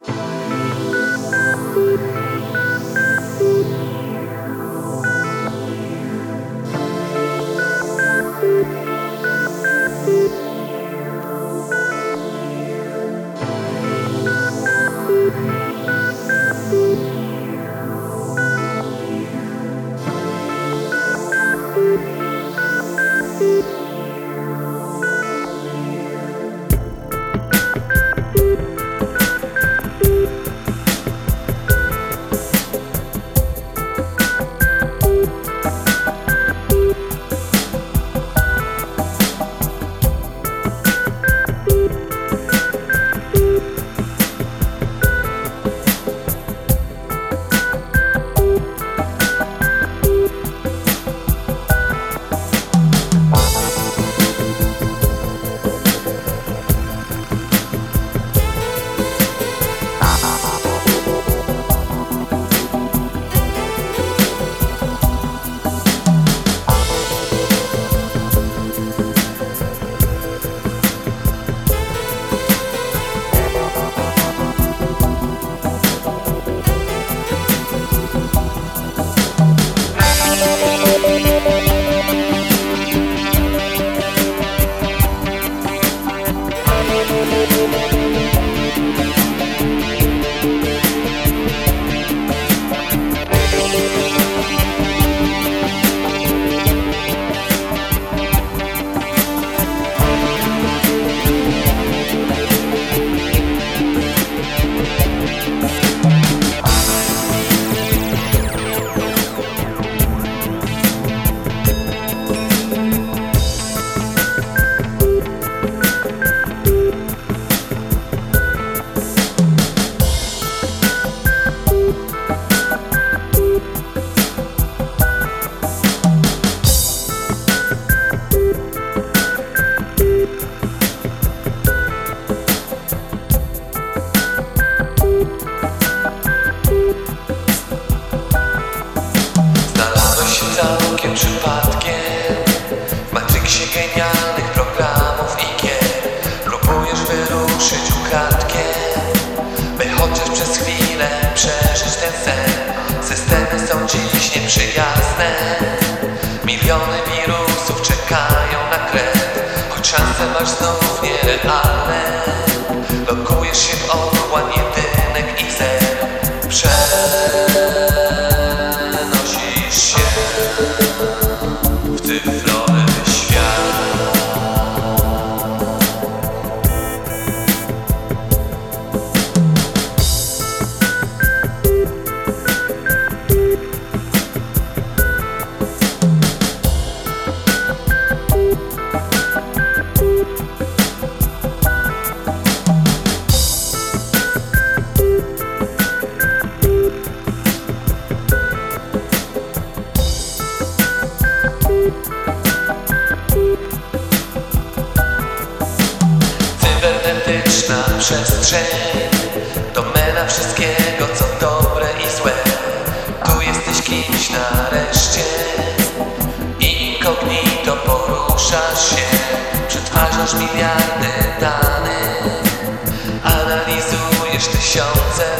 Znalazłeś się przez chwilę przeżyć ten sen. Systemy są dziś nieprzyjazne Cybernetyczna przestrzeń Domena wszystkiego co dobre i złe. Tu jesteś kimś nareszcie. Inkognito poruszasz się Przetwarzasz miliardy danych. Analizujesz tysiące